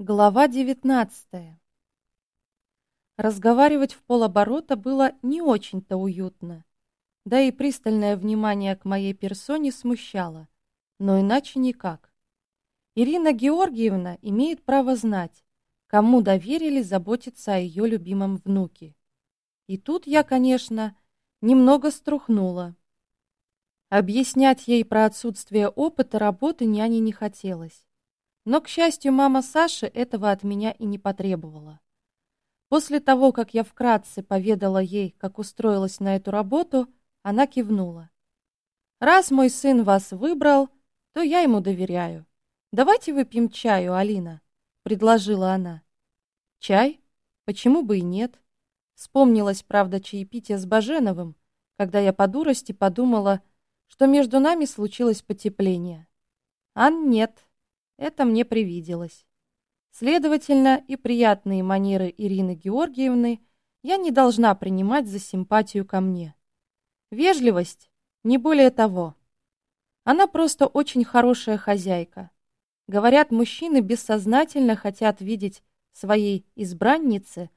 Глава девятнадцатая. Разговаривать в полоборота было не очень-то уютно, да и пристальное внимание к моей персоне смущало, но иначе никак. Ирина Георгиевна имеет право знать, кому доверили заботиться о ее любимом внуке. И тут я, конечно, немного струхнула. Объяснять ей про отсутствие опыта работы няне не хотелось. Но, к счастью, мама Саши этого от меня и не потребовала. После того, как я вкратце поведала ей, как устроилась на эту работу, она кивнула. «Раз мой сын вас выбрал, то я ему доверяю. Давайте выпьем чаю, Алина», — предложила она. «Чай? Почему бы и нет?» Вспомнилась, правда, чаепитие с Баженовым, когда я по дурости подумала, что между нами случилось потепление. «Ан, нет», это мне привиделось. Следовательно, и приятные манеры Ирины Георгиевны я не должна принимать за симпатию ко мне. Вежливость – не более того. Она просто очень хорошая хозяйка. Говорят, мужчины бессознательно хотят видеть своей избраннице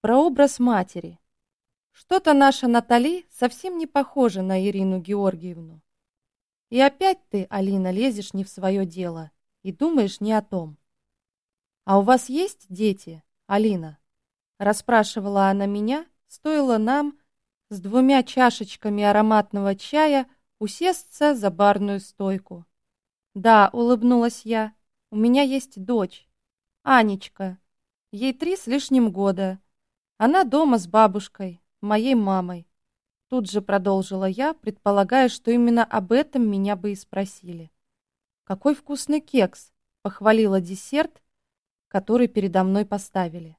прообраз матери. Что-то наша Натали совсем не похожа на Ирину Георгиевну. И опять ты, Алина, лезешь не в свое дело и думаешь не о том. «А у вас есть дети, Алина?» Расспрашивала она меня, стоило нам с двумя чашечками ароматного чая усесться за барную стойку. «Да», — улыбнулась я, — «у меня есть дочь, Анечка. Ей три с лишним года. Она дома с бабушкой, моей мамой». Тут же продолжила я, предполагая, что именно об этом меня бы и спросили. «Какой вкусный кекс!» — похвалила десерт, который передо мной поставили.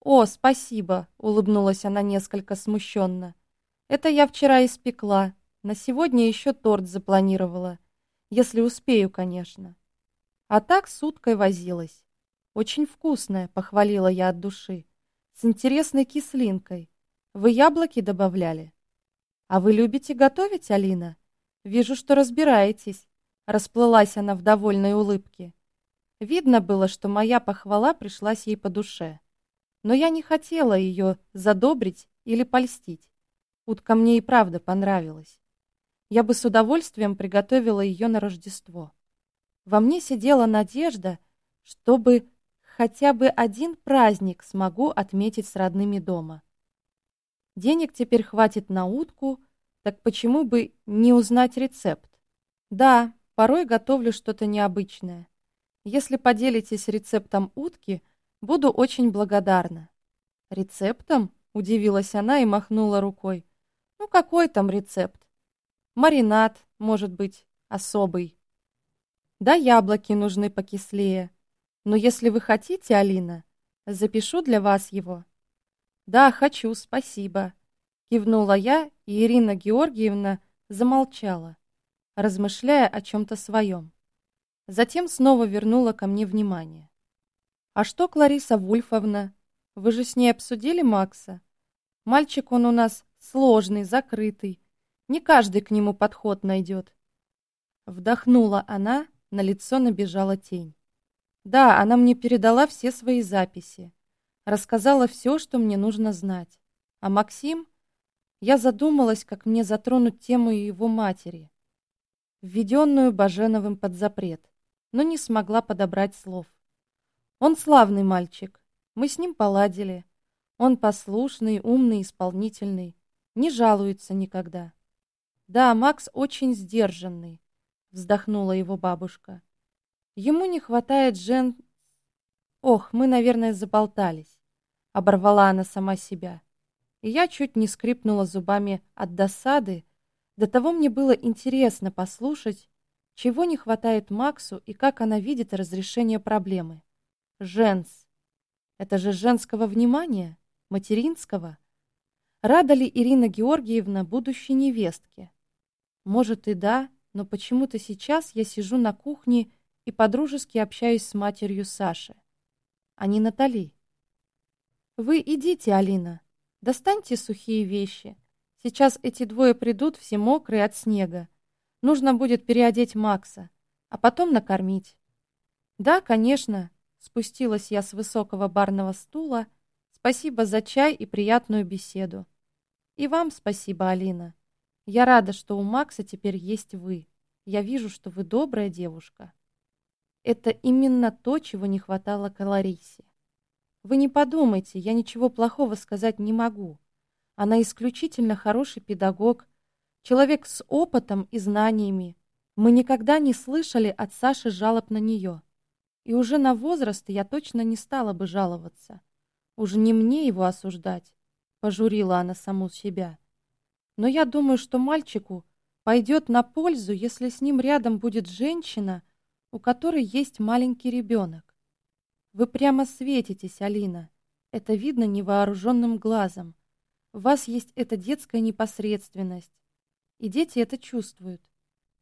«О, спасибо!» — улыбнулась она несколько смущенно. «Это я вчера испекла. На сегодня еще торт запланировала. Если успею, конечно». А так с уткой возилась. «Очень вкусная», — похвалила я от души. «С интересной кислинкой. Вы яблоки добавляли?» «А вы любите готовить, Алина? Вижу, что разбираетесь». Расплылась она в довольной улыбке. Видно было, что моя похвала пришлась ей по душе. Но я не хотела ее задобрить или польстить. Утка мне и правда понравилась. Я бы с удовольствием приготовила ее на Рождество. Во мне сидела надежда, чтобы хотя бы один праздник смогу отметить с родными дома. Денег теперь хватит на утку, так почему бы не узнать рецепт? Да, Порой готовлю что-то необычное. Если поделитесь рецептом утки, буду очень благодарна. Рецептом? Удивилась она и махнула рукой. Ну какой там рецепт? Маринад, может быть, особый. Да, яблоки нужны покислее. Но если вы хотите, Алина, запишу для вас его. Да, хочу, спасибо. Кивнула я, и Ирина Георгиевна замолчала размышляя о чем-то своем. Затем снова вернула ко мне внимание. «А что, Клариса Вульфовна? Вы же с ней обсудили Макса? Мальчик он у нас сложный, закрытый. Не каждый к нему подход найдет». Вдохнула она, на лицо набежала тень. «Да, она мне передала все свои записи. Рассказала все, что мне нужно знать. А Максим...» Я задумалась, как мне затронуть тему его матери введенную Баженовым под запрет, но не смогла подобрать слов. Он славный мальчик, мы с ним поладили. Он послушный, умный, исполнительный, не жалуется никогда. Да, Макс очень сдержанный, вздохнула его бабушка. Ему не хватает жен... Ох, мы, наверное, заболтались. Оборвала она сама себя. И я чуть не скрипнула зубами от досады, до того мне было интересно послушать, чего не хватает Максу и как она видит разрешение проблемы. Женс. Это же женского внимания? Материнского? Рада ли Ирина Георгиевна будущей невестке? Может и да, но почему-то сейчас я сижу на кухне и подружески общаюсь с матерью Саши, а не Натали. Вы идите, Алина, достаньте сухие вещи, Сейчас эти двое придут, все мокрые от снега. Нужно будет переодеть Макса, а потом накормить. Да, конечно, Спустилась я с высокого барного стула. Спасибо за чай и приятную беседу. И вам спасибо, Алина. Я рада, что у Макса теперь есть вы. Я вижу, что вы добрая девушка. Это именно то, чего не хватало Каларисе. Вы не подумайте, я ничего плохого сказать не могу. Она исключительно хороший педагог, человек с опытом и знаниями. Мы никогда не слышали от Саши жалоб на нее. И уже на возраст я точно не стала бы жаловаться. Уже не мне его осуждать, пожурила она саму себя. Но я думаю, что мальчику пойдет на пользу, если с ним рядом будет женщина, у которой есть маленький ребенок. Вы прямо светитесь, Алина. Это видно невооруженным глазом. В вас есть эта детская непосредственность. И дети это чувствуют.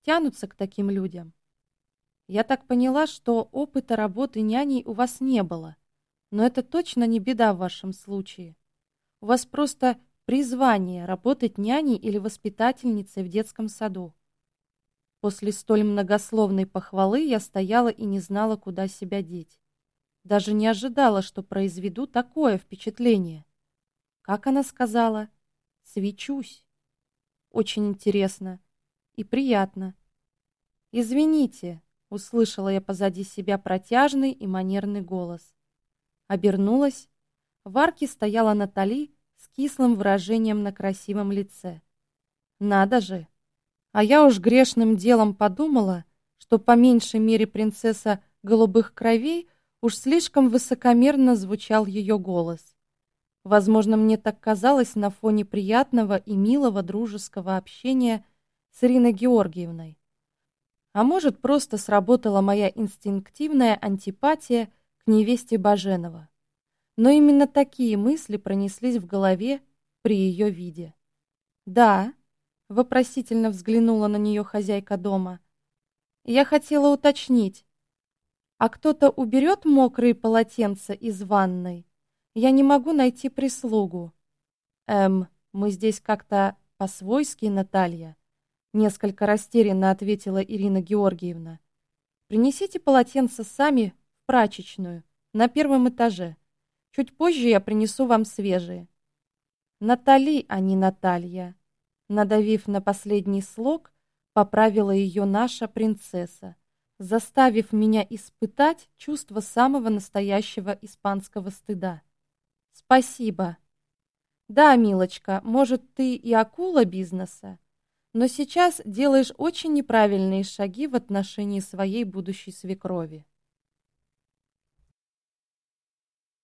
Тянутся к таким людям. Я так поняла, что опыта работы няней у вас не было. Но это точно не беда в вашем случае. У вас просто призвание работать няней или воспитательницей в детском саду. После столь многословной похвалы я стояла и не знала, куда себя деть. Даже не ожидала, что произведу такое впечатление. Как она сказала? Свечусь. Очень интересно и приятно. Извините, услышала я позади себя протяжный и манерный голос. Обернулась. В арке стояла Натали с кислым выражением на красивом лице. Надо же. А я уж грешным делом подумала, что по меньшей мере принцесса голубых кровей Уж слишком высокомерно звучал ее голос. Возможно, мне так казалось на фоне приятного и милого дружеского общения с Ириной Георгиевной. А может, просто сработала моя инстинктивная антипатия к невесте Баженова. Но именно такие мысли пронеслись в голове при ее виде. «Да», — вопросительно взглянула на нее хозяйка дома. «Я хотела уточнить, а кто-то уберет мокрые полотенца из ванной? Я не могу найти прислугу. Эм, мы здесь как-то по-свойски, Наталья. Несколько растерянно ответила Ирина Георгиевна. Принесите полотенца сами в прачечную, на первом этаже. Чуть позже я принесу вам свежие. Натали, а не Наталья. Надавив на последний слог, поправила ее наша принцесса заставив меня испытать чувство самого настоящего испанского стыда. Спасибо. Да, милочка, может, ты и акула бизнеса, но сейчас делаешь очень неправильные шаги в отношении своей будущей свекрови.